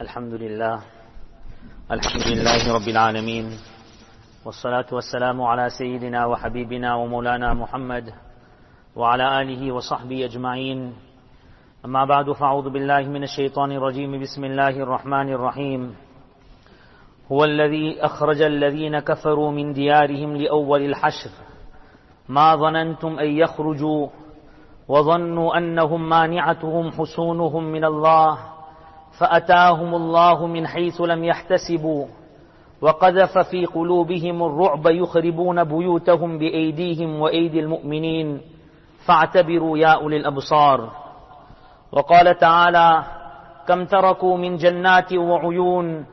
الحمد لله الحمد لله رب العالمين والصلاة والسلام على سيدنا وحبيبنا ومولانا محمد وعلى آله وصحبه أجمعين. أما بعد فأعوذ بالله من الشيطان الرجيم. بسم الله الرحمن الرحيم. هو الذي أخرج الذين كفروا من ديارهم لأول الحشر. ما ظننتم أن يخرجوا وظنوا أنهم مانعتهم حصونهم من الله فأتاهم الله من حيث لم يحتسبوا. وقذف في قلوبهم الرعب يخربون بيوتهم بأيديهم وأيدي المؤمنين. فاعتبروا يا أولي الأبصار. وقال تعالى كم تركوا من جنات وعيون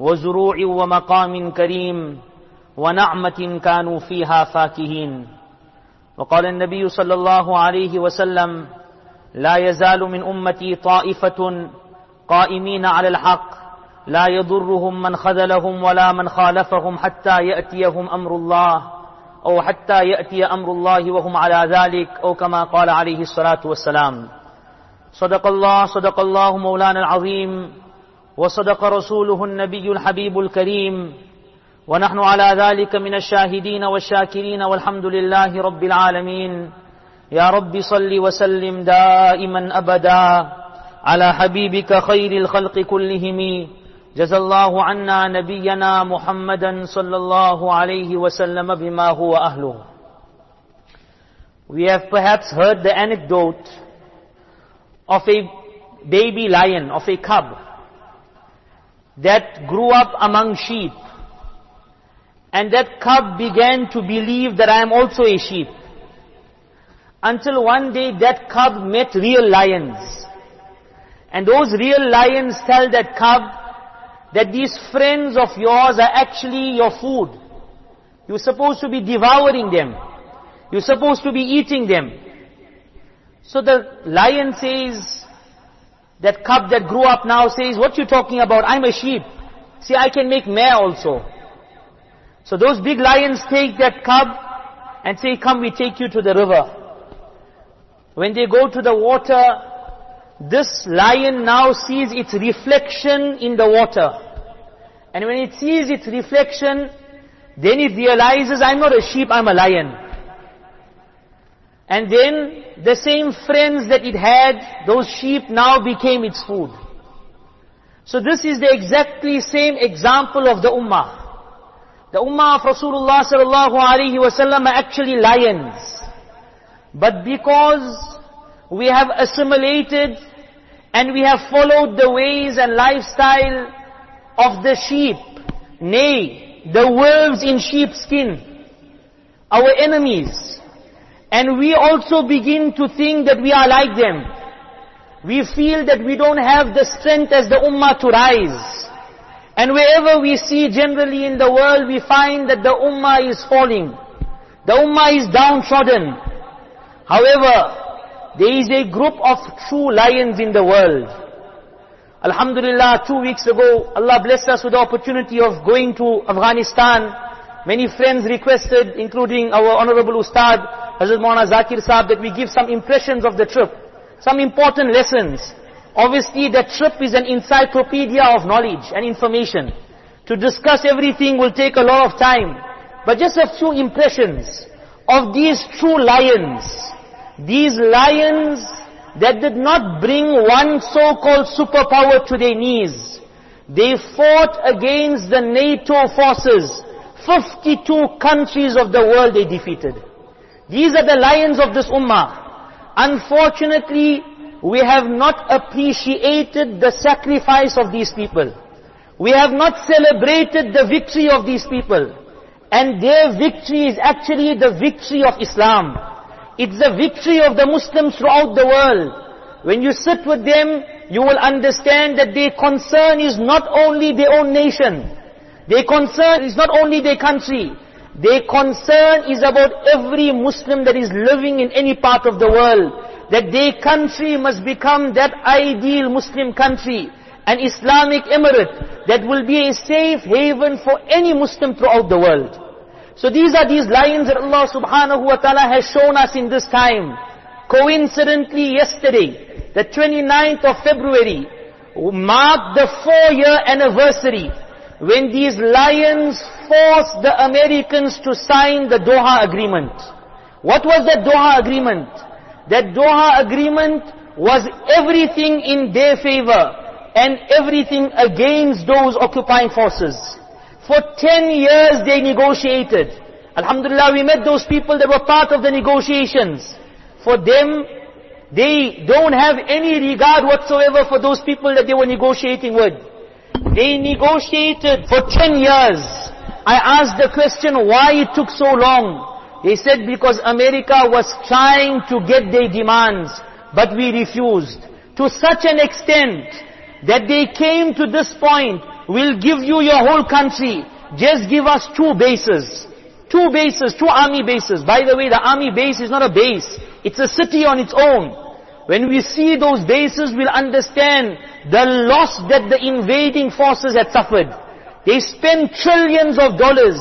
وزروع ومقام كريم ونعمة كانوا فيها فاكهين. وقال النبي صلى الله عليه وسلم لا يزال من أمتي طائفة قائمين على الحق. لا يضرهم من خذلهم ولا من خالفهم حتى يأتيهم أمر الله أو حتى يأتي أمر الله وهم على ذلك أو كما قال عليه الصلاة والسلام. صدق الله صدق الله مولانا العظيم وصدق رسوله النبي الحبيب الكريم. ونحن على ذلك من الشاهدين والشاكرين والحمد لله رب العالمين. يا رب صل وسلم دائما أبدا. على حبيبك خير الخلق كلهم جزى الله عنا نبينا محمدا صلى الله عليه وسلم بما هو أهله We have perhaps heard the anecdote of a baby lion, of a cub, that grew up among sheep. And that cub began to believe that I am also a sheep. Until one day that cub met real lions. And those real lions tell that cub that these friends of yours are actually your food. You're supposed to be devouring them. You're supposed to be eating them. So the lion says, that cub that grew up now says, what you talking about? I'm a sheep. See, I can make mare also. So those big lions take that cub and say, come we take you to the river. When they go to the water, this lion now sees its reflection in the water. And when it sees its reflection, then it realizes, I'm not a sheep, I'm a lion. And then the same friends that it had, those sheep now became its food. So this is the exactly same example of the ummah. The ummah of Rasulullah sallallahu alaihi wasallam are actually lions. But because we have assimilated and we have followed the ways and lifestyle of the sheep, nay, the wolves in sheepskin, our enemies, and we also begin to think that we are like them. We feel that we don't have the strength as the ummah to rise. And wherever we see generally in the world, we find that the ummah is falling. The ummah is downtrodden. However, there is a group of true lions in the world. Alhamdulillah, two weeks ago, Allah blessed us with the opportunity of going to Afghanistan. Many friends requested, including our Honorable Ustad, Hazrat Maulana Zakir Saab, that we give some impressions of the trip. Some important lessons. Obviously, the trip is an encyclopedia of knowledge and information. To discuss everything will take a lot of time. But just a few impressions of these true lions. These lions that did not bring one so-called superpower to their knees. They fought against the NATO forces. 52 countries of the world they defeated. These are the lions of this ummah. Unfortunately, we have not appreciated the sacrifice of these people. We have not celebrated the victory of these people. And their victory is actually the victory of Islam. It's the victory of the Muslims throughout the world. When you sit with them, you will understand that their concern is not only their own nation. Their concern is not only their country. Their concern is about every Muslim that is living in any part of the world. That their country must become that ideal Muslim country, an Islamic emirate that will be a safe haven for any Muslim throughout the world. So these are these lions that Allah subhanahu wa ta'ala has shown us in this time. Coincidentally yesterday, the 29th of February, marked the four-year anniversary when these lions forced the Americans to sign the Doha Agreement. What was that Doha Agreement? That Doha Agreement was everything in their favor and everything against those occupying forces. For 10 years they negotiated. Alhamdulillah, we met those people that were part of the negotiations. For them, they don't have any regard whatsoever for those people that they were negotiating with. They negotiated for 10 years. I asked the question why it took so long. They said because America was trying to get their demands, but we refused. To such an extent that they came to this point, we'll give you your whole country, just give us two bases. Two bases, two army bases. By the way, the army base is not a base. It's a city on its own. When we see those bases, we'll understand the loss that the invading forces had suffered. They spent trillions of dollars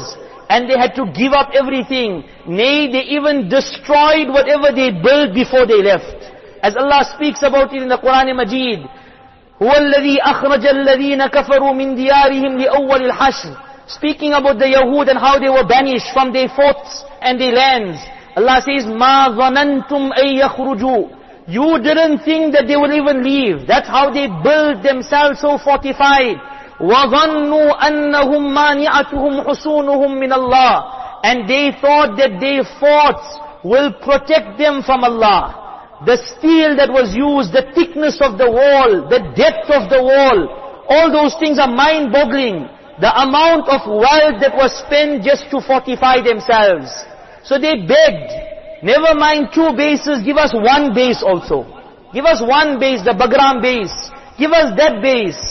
and they had to give up everything. Nay, they even destroyed whatever they built before they left. As Allah speaks about it in the Quran Majid, هو الذي أخرج الذين كفروا من ديارهم لأول الحشر speaking about the Yahud and how they were banished from their forts and their lands. Allah says, مَا ظَنَنْتُمْ أَن يَخْرُجُوا You didn't think that they will even leave. That's how they built themselves so fortified. وَظَنُّوا أَنَّهُمْ مَانِعَتُهُمْ حُسُونُهُمْ مِنَ اللَّهِ And they thought that their forts will protect them from Allah. The steel that was used, the thickness of the wall, the depth of the wall, all those things are mind-boggling the amount of wealth that was spent just to fortify themselves. So they begged, never mind two bases, give us one base also. Give us one base, the Bagram base. Give us that base.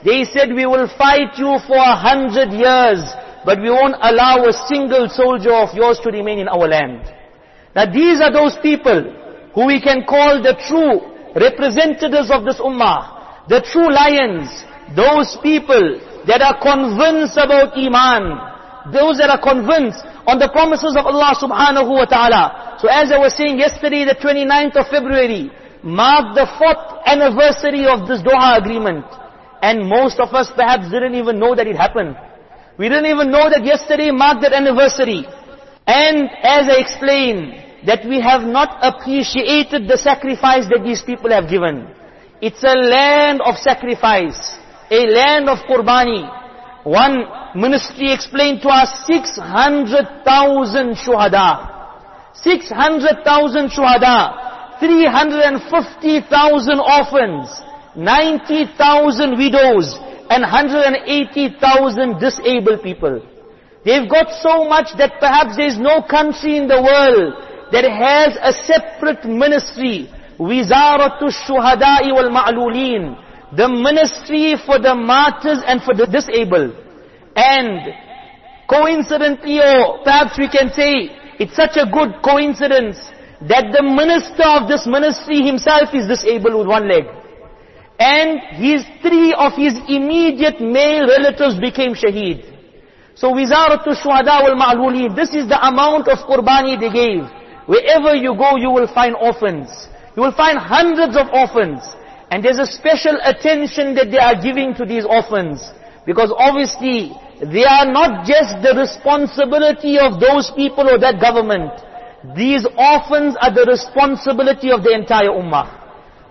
They said, we will fight you for a hundred years, but we won't allow a single soldier of yours to remain in our land. Now these are those people who we can call the true representatives of this ummah, the true lions, those people that are convinced about Iman. Those that are convinced on the promises of Allah subhanahu wa ta'ala. So as I was saying yesterday, the 29th of February, marked the fourth anniversary of this Doha agreement. And most of us perhaps didn't even know that it happened. We didn't even know that yesterday marked that anniversary. And as I explained, that we have not appreciated the sacrifice that these people have given. It's a land of sacrifice a land of Qurbani. One ministry explained to us 600,000 shuhada. 600,000 shuhada. 350,000 orphans. 90,000 widows. And 180,000 disabled people. They've got so much that perhaps there's no country in the world that has a separate ministry. Wizaratu Shuhada'i wal Ma'lulin the ministry for the martyrs and for the disabled. And coincidentally, or perhaps we can say, it's such a good coincidence that the minister of this ministry himself is disabled with one leg. And his three of his immediate male relatives became shaheed. So Wizaratu Shuhada wal Ma'luli, this is the amount of qurbani they gave. Wherever you go, you will find orphans. You will find hundreds of orphans. And there's a special attention that they are giving to these orphans. Because obviously, they are not just the responsibility of those people or that government. These orphans are the responsibility of the entire ummah.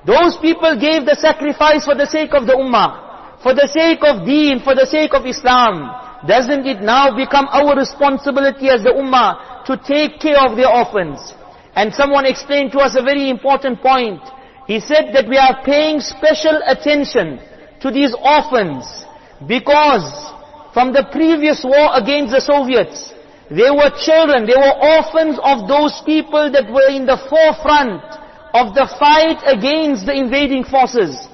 Those people gave the sacrifice for the sake of the ummah. For the sake of deen, for the sake of Islam. Doesn't it now become our responsibility as the ummah to take care of their orphans? And someone explained to us a very important point. He said that we are paying special attention to these orphans because from the previous war against the Soviets, they were children, they were orphans of those people that were in the forefront of the fight against the invading forces.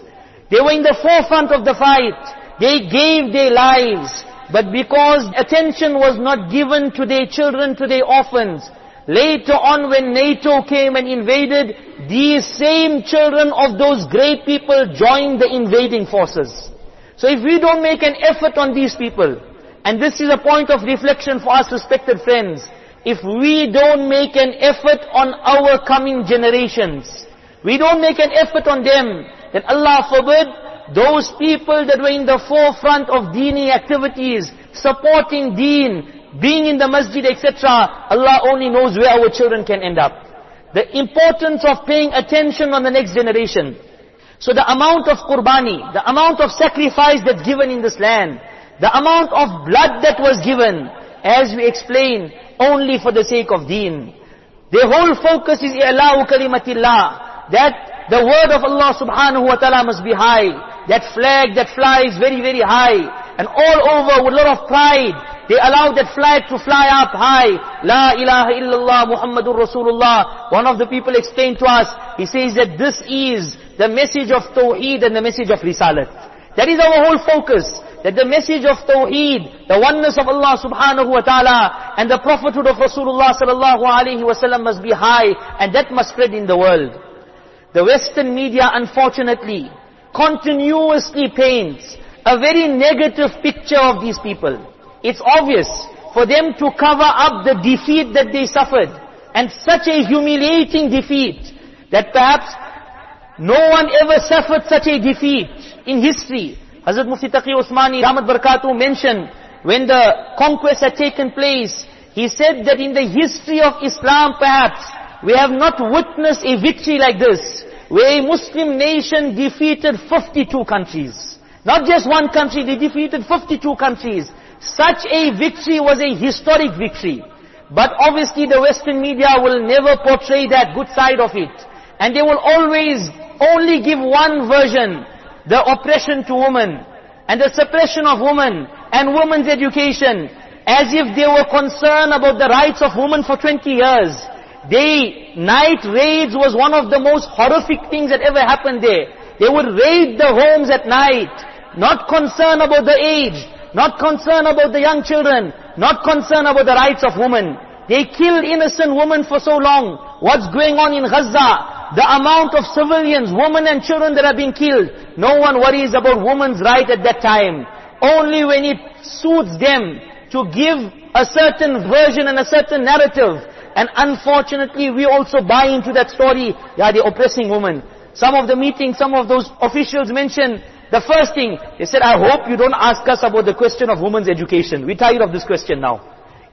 They were in the forefront of the fight. They gave their lives. But because attention was not given to their children, to their orphans, Later on when NATO came and invaded, these same children of those great people joined the invading forces. So if we don't make an effort on these people, and this is a point of reflection for us respected friends, if we don't make an effort on our coming generations, we don't make an effort on them, then Allah forbid, those people that were in the forefront of dini activities, supporting deen, being in the masjid, etc. Allah only knows where our children can end up. The importance of paying attention on the next generation. So the amount of qurbani, the amount of sacrifice that's given in this land, the amount of blood that was given, as we explained, only for the sake of deen. Their whole focus is i'la'u kalimatillah, that the word of Allah subhanahu wa ta'ala must be high. That flag that flies very, very high. And all over with a lot of pride, they allow that flag to fly up high. La ilaha illallah Muhammadur Rasulullah. One of the people explained to us, he says that this is the message of Tawheed and the message of Risalat. That is our whole focus. That the message of Tawheed, the oneness of Allah subhanahu wa ta'ala, and the prophethood of Rasulullah sallallahu alayhi wa must be high, and that must spread in the world. The Western media, unfortunately, continuously paints a very negative picture of these people. It's obvious for them to cover up the defeat that they suffered. And such a humiliating defeat that perhaps no one ever suffered such a defeat in history. Hazrat Mufti Taqi Usmani Rahmat Barakatuh mentioned when the conquest had taken place, he said that in the history of Islam perhaps we have not witnessed a victory like this, where a Muslim nation defeated 52 countries. Not just one country, they defeated 52 countries. Such a victory was a historic victory. But obviously the Western media will never portray that good side of it. And they will always only give one version, the oppression to women, and the suppression of women, and women's education, as if they were concerned about the rights of women for 20 years. Day, night raids was one of the most horrific things that ever happened there. They would raid the homes at night, not concerned about the age, not concerned about the young children, not concerned about the rights of women. They killed innocent women for so long. What's going on in Gaza? The amount of civilians, women and children that are being killed. No one worries about women's right at that time. Only when it suits them to give a certain version and a certain narrative. And unfortunately, we also buy into that story. Yeah, the oppressing women. Some of the meetings, some of those officials mentioned the first thing, they said, I hope you don't ask us about the question of women's education. We're tired of this question now.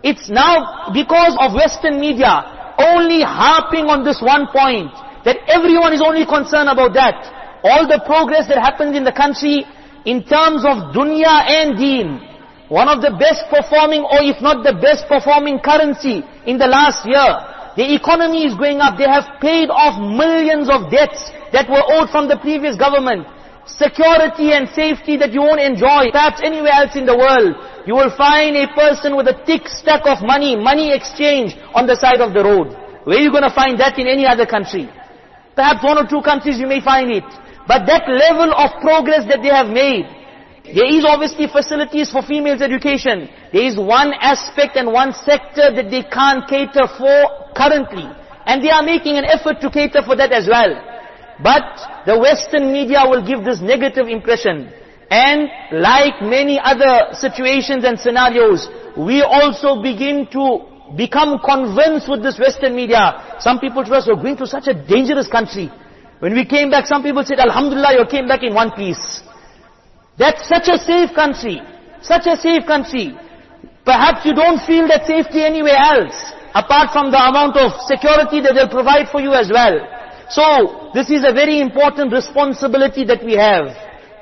It's now because of Western media only harping on this one point, that everyone is only concerned about that. All the progress that happens in the country in terms of dunya and deen, one of the best performing or if not the best performing currency in the last year. The economy is going up. They have paid off millions of debts that were owed from the previous government security and safety that you won't enjoy, perhaps anywhere else in the world. You will find a person with a thick stack of money, money exchange on the side of the road. Where are you going to find that in any other country? Perhaps one or two countries you may find it. But that level of progress that they have made, there is obviously facilities for females education. There is one aspect and one sector that they can't cater for currently. And they are making an effort to cater for that as well. But the Western media will give this negative impression. And like many other situations and scenarios, we also begin to become convinced with this Western media. Some people told us, we're going to such a dangerous country. When we came back, some people said, Alhamdulillah, you came back in one piece. That's such a safe country. Such a safe country. Perhaps you don't feel that safety anywhere else, apart from the amount of security that they'll provide for you as well. So, this is a very important responsibility that we have.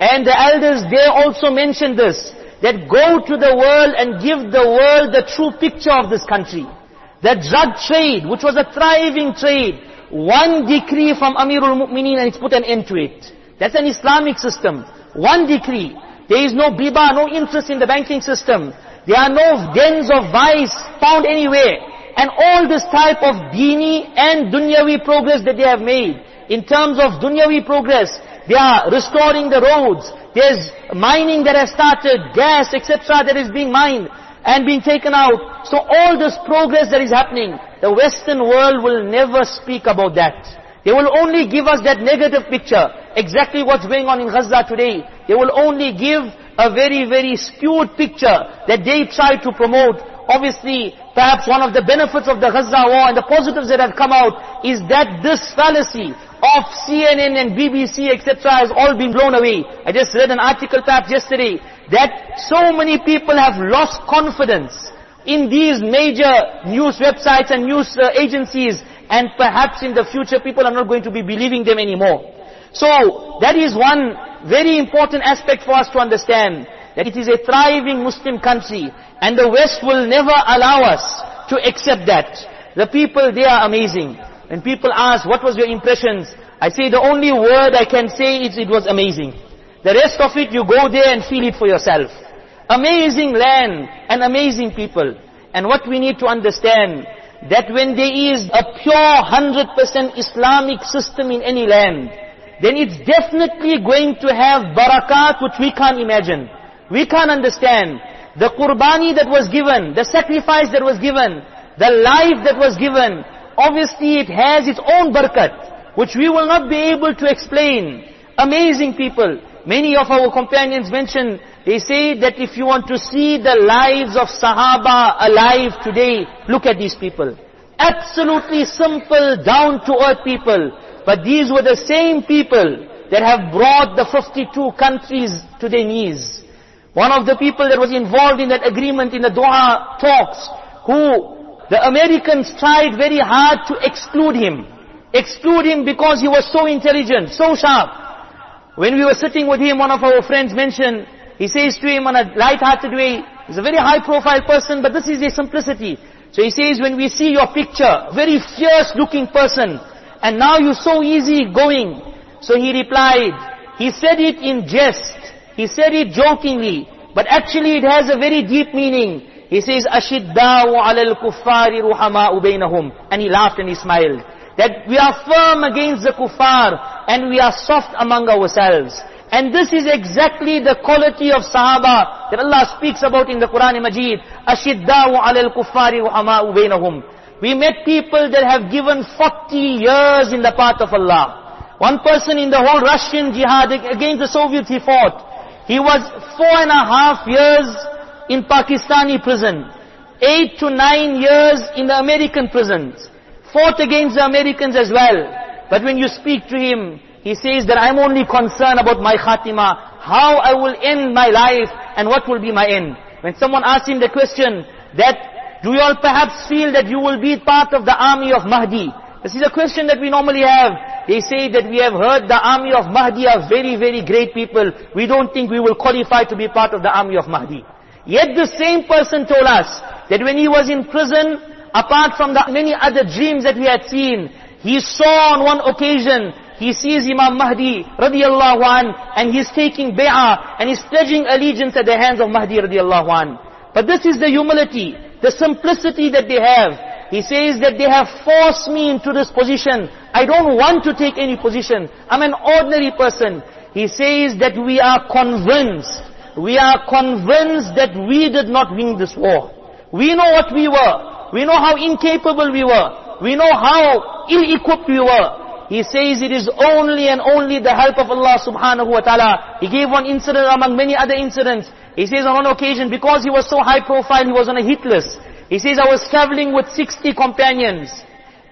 And the elders, they also mentioned this, that go to the world and give the world the true picture of this country. The drug trade, which was a thriving trade, one decree from Amirul Mu'mineen and it's put an end to it. That's an Islamic system. One decree. There is no riba, no interest in the banking system. There are no dens of vice found anywhere and all this type of dini and dunyavi progress that they have made. In terms of dunyavi progress, they are restoring the roads. There's mining that has started, gas, etc. that is being mined and being taken out. So all this progress that is happening, the Western world will never speak about that. They will only give us that negative picture. Exactly what's going on in Gaza today. They will only give a very, very skewed picture that they try to promote obviously, perhaps one of the benefits of the Gaza war and the positives that have come out is that this fallacy of CNN and BBC, etc. has all been blown away. I just read an article perhaps yesterday that so many people have lost confidence in these major news websites and news uh, agencies and perhaps in the future people are not going to be believing them anymore. So that is one very important aspect for us to understand that it is a thriving Muslim country and the West will never allow us to accept that. The people, they are amazing. When people ask, what was your impressions? I say the only word I can say is it was amazing. The rest of it, you go there and feel it for yourself. Amazing land and amazing people. And what we need to understand, that when there is a pure 100% Islamic system in any land, then it's definitely going to have barakat which we can't imagine. We can't understand. The qurbani that was given, the sacrifice that was given, the life that was given, obviously it has its own barakat, which we will not be able to explain. Amazing people. Many of our companions mention, they say that if you want to see the lives of Sahaba alive today, look at these people. Absolutely simple, down-to-earth people. But these were the same people that have brought the 52 countries to their knees. One of the people that was involved in that agreement in the Doha talks, who the Americans tried very hard to exclude him. Exclude him because he was so intelligent, so sharp. When we were sitting with him, one of our friends mentioned, he says to him on a light-hearted way, he's a very high-profile person, but this is a simplicity. So he says, when we see your picture, very fierce-looking person, and now you're so easy going. So he replied, he said it in jest, he said it jokingly, but actually it has a very deep meaning. He says, أَشِدَّاءُ عَلَى الْكُفَّارِ رُحَمَاءُ بَيْنَهُمْ And he laughed and he smiled. that we are firm against the kuffar and we are soft among ourselves. And this is exactly the quality of Sahaba that Allah speaks about in the Quran Majid. Ashidda'u alal kuffari wa ama'u bainahum. We met people that have given 40 years in the path of Allah. One person in the whole Russian jihad against the Soviets he fought. He was four and a half years in Pakistani prison. Eight to nine years in the American prisons. Fought against the Americans as well. But when you speak to him, he says that I'm only concerned about my khatima, how I will end my life and what will be my end. When someone asks him the question that do you all perhaps feel that you will be part of the army of Mahdi? This is a question that we normally have. They say that we have heard the army of Mahdi are very, very great people. We don't think we will qualify to be part of the army of Mahdi. Yet the same person told us that when he was in prison, apart from the many other dreams that we had seen, he saw on one occasion, he sees Imam Mahdi radiallahu an, and he's taking bay'ah, and he's pledging allegiance at the hands of Mahdi radiallahu an. But this is the humility the simplicity that they have. He says that they have forced me into this position. I don't want to take any position. I'm an ordinary person. He says that we are convinced. We are convinced that we did not win this war. We know what we were. We know how incapable we were. We know how ill-equipped we were. He says it is only and only the help of Allah subhanahu wa ta'ala. He gave one incident among many other incidents. He says on one occasion, because he was so high profile, he was on a hit list. He says, I was traveling with 60 companions,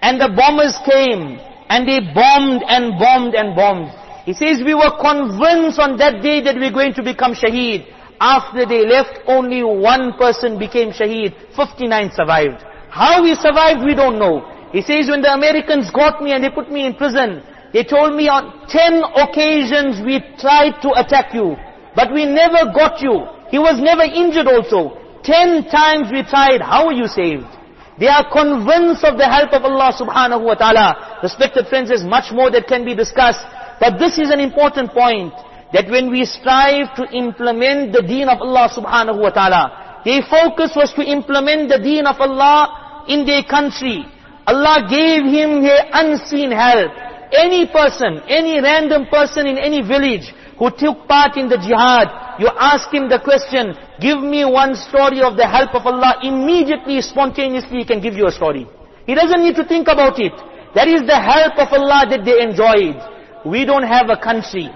and the bombers came, and they bombed and bombed and bombed. He says, we were convinced on that day that we we're going to become shaheed. After they left, only one person became shaheed. 59 survived. How we survived, we don't know. He says, when the Americans got me and they put me in prison, they told me on 10 occasions we tried to attack you. But we never got you. He was never injured also. Ten times we tried, how are you saved? They are convinced of the help of Allah subhanahu wa ta'ala. Respected friends, there's much more that can be discussed. But this is an important point. That when we strive to implement the deen of Allah subhanahu wa ta'ala, their focus was to implement the deen of Allah in their country. Allah gave him unseen help. Any person, any random person in any village, who took part in the jihad, you ask him the question, give me one story of the help of Allah, immediately, spontaneously he can give you a story. He doesn't need to think about it. That is the help of Allah that they enjoyed. We don't have a country.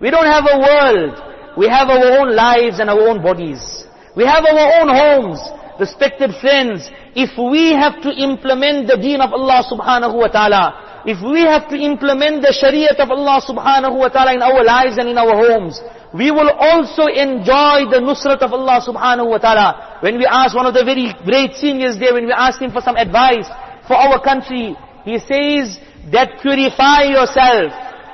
We don't have a world. We have our own lives and our own bodies. We have our own homes. Respected friends, if we have to implement the deen of Allah subhanahu wa ta'ala, if we have to implement the shariat of Allah subhanahu wa ta'ala in our lives and in our homes, we will also enjoy the nusrat of Allah subhanahu wa ta'ala. When we ask one of the very great seniors there, when we ask him for some advice for our country, he says that purify yourself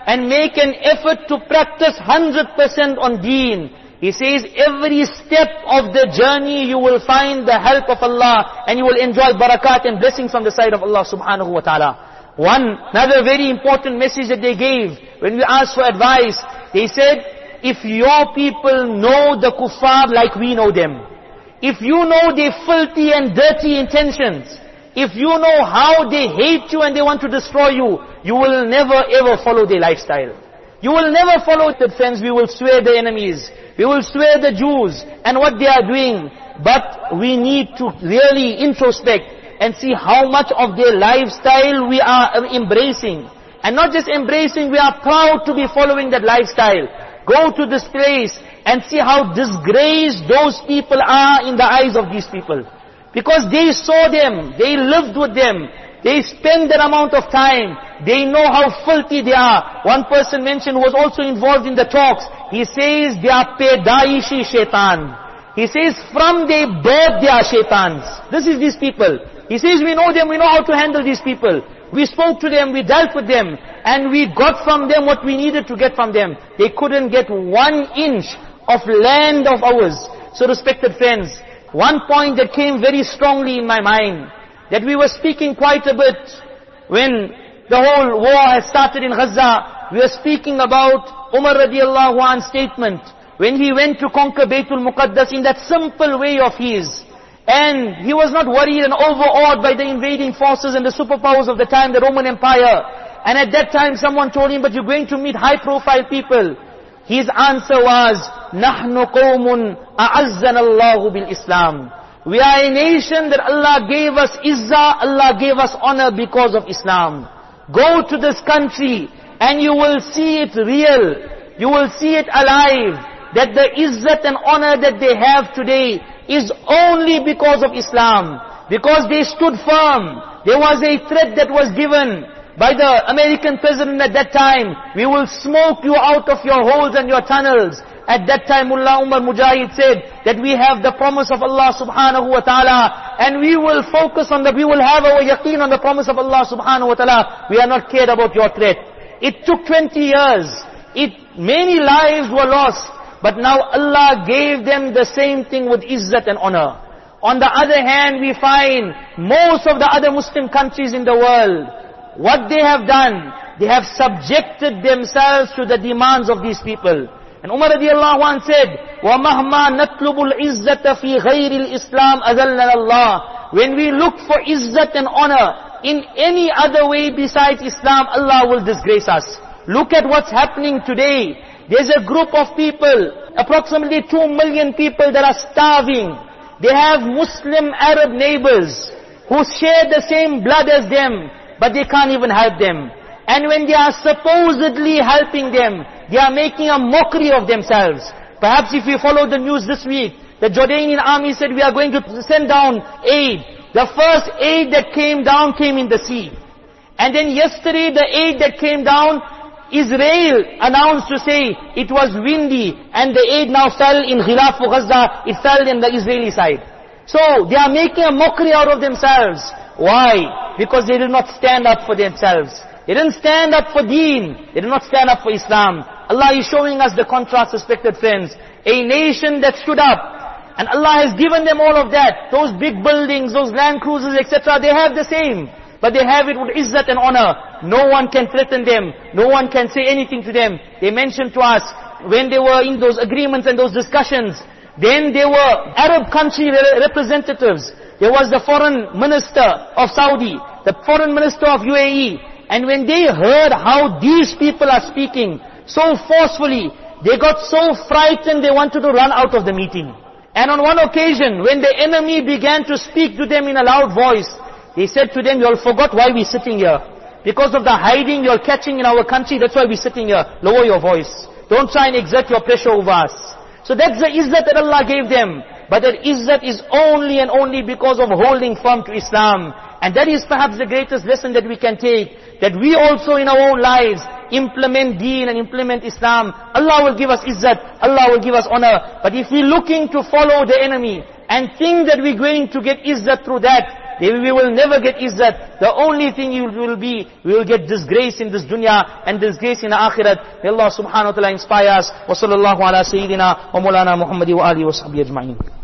and make an effort to practice 100% on deen. He says every step of the journey you will find the help of Allah and you will enjoy barakat and blessings from the side of Allah subhanahu wa ta'ala. One, another very important message that they gave when we asked for advice, they said, if your people know the kuffar like we know them, if you know their filthy and dirty intentions, if you know how they hate you and they want to destroy you, you will never ever follow their lifestyle. You will never follow the friends, we will swear the enemies. We will swear the Jews and what they are doing. But we need to really introspect and see how much of their lifestyle we are embracing. And not just embracing, we are proud to be following that lifestyle. Go to this place and see how disgraced those people are in the eyes of these people. Because they saw them, they lived with them, they spend that amount of time, they know how filthy they are. One person mentioned who was also involved in the talks, he says they are pedaishi shaitan. He says from their birth they are shaitans. This is these people. He says we know them, we know how to handle these people. We spoke to them, we dealt with them, and we got from them what we needed to get from them. They couldn't get one inch of land of ours. So respected friends, one point that came very strongly in my mind, that we were speaking quite a bit when the whole war has started in Gaza, we were speaking about Umar radiallahu anh's statement, when he went to conquer Baytul Muqaddas in that simple way of his, and he was not worried and overawed by the invading forces and the superpowers of the time, the Roman Empire. And at that time someone told him, but you're going to meet high profile people. His answer was, نَحْنُ قَوْمٌ أَعَزَّنَ اللَّهُ بِالْإِسْلَامِ we are a nation that Allah gave us izzah, Allah gave us honor because of Islam. Go to this country and you will see it real. You will see it alive. That the izzat and honor that they have today is only because of Islam. Because they stood firm. There was a threat that was given by the American president at that time. We will smoke you out of your holes and your tunnels. At that time Mullah Umar Mujahid said that we have the promise of Allah subhanahu wa ta'ala and we will focus on the, we will have our yaqeen on the promise of Allah subhanahu wa ta'ala. We are not cared about your threat. It took 20 years. It, many lives were lost. But now Allah gave them the same thing with izzat and honor. On the other hand, we find most of the other Muslim countries in the world, what they have done, they have subjected themselves to the demands of these people. And Umar radiallahu anh said, وَمَهْمَا نَطْلُبُ الْعِزَّةَ فِي غَيْرِ الْإِسْلَامِ أَذَلَّنَ اللَّهِ When we look for izzat and honor in any other way besides Islam, Allah will disgrace us. Look at what's happening today. There's a group of people, approximately two million people that are starving. They have Muslim Arab neighbors who share the same blood as them, but they can't even help them. And when they are supposedly helping them, they are making a mockery of themselves. Perhaps if you follow the news this week, the Jordanian army said we are going to send down aid. The first aid that came down came in the sea. And then yesterday the aid that came down Israel announced to say it was windy and the aid now fell in Ghilaf Gaza, it fell in the Israeli side. So they are making a mockery out of themselves. Why? Because they did not stand up for themselves. They didn't stand up for deen. They did not stand up for Islam. Allah is showing us the contrast, respected friends. A nation that stood up. And Allah has given them all of that. Those big buildings, those land cruisers, etc. They have the same. But they have it with izzat and honor. No one can threaten them. No one can say anything to them. They mentioned to us, when they were in those agreements and those discussions, then there were Arab country representatives. There was the foreign minister of Saudi, the foreign minister of UAE. And when they heard how these people are speaking so forcefully, they got so frightened they wanted to run out of the meeting. And on one occasion, when the enemy began to speak to them in a loud voice, he said to them, you all forgot why we're sitting here. Because of the hiding you're catching in our country, that's why we're sitting here. Lower your voice. Don't try and exert your pressure over us. So that's the izzat that Allah gave them. but that izzat is only and only because of holding firm to Islam. And that is perhaps the greatest lesson that we can take, that we also in our own lives implement deen and implement Islam. Allah will give us izzat, Allah will give us honor. But if we're looking to follow the enemy, and think that we're going to get izzat through that, then we will never get izzat. The only thing you will be, we will get disgrace in this dunya and disgrace in the akhirat. May Allah subhanahu wa ta'ala inspire us. Wa sallallahu ala sayyidina wa mulana Muhammadi wa alihi wa sahbihi ajma'in.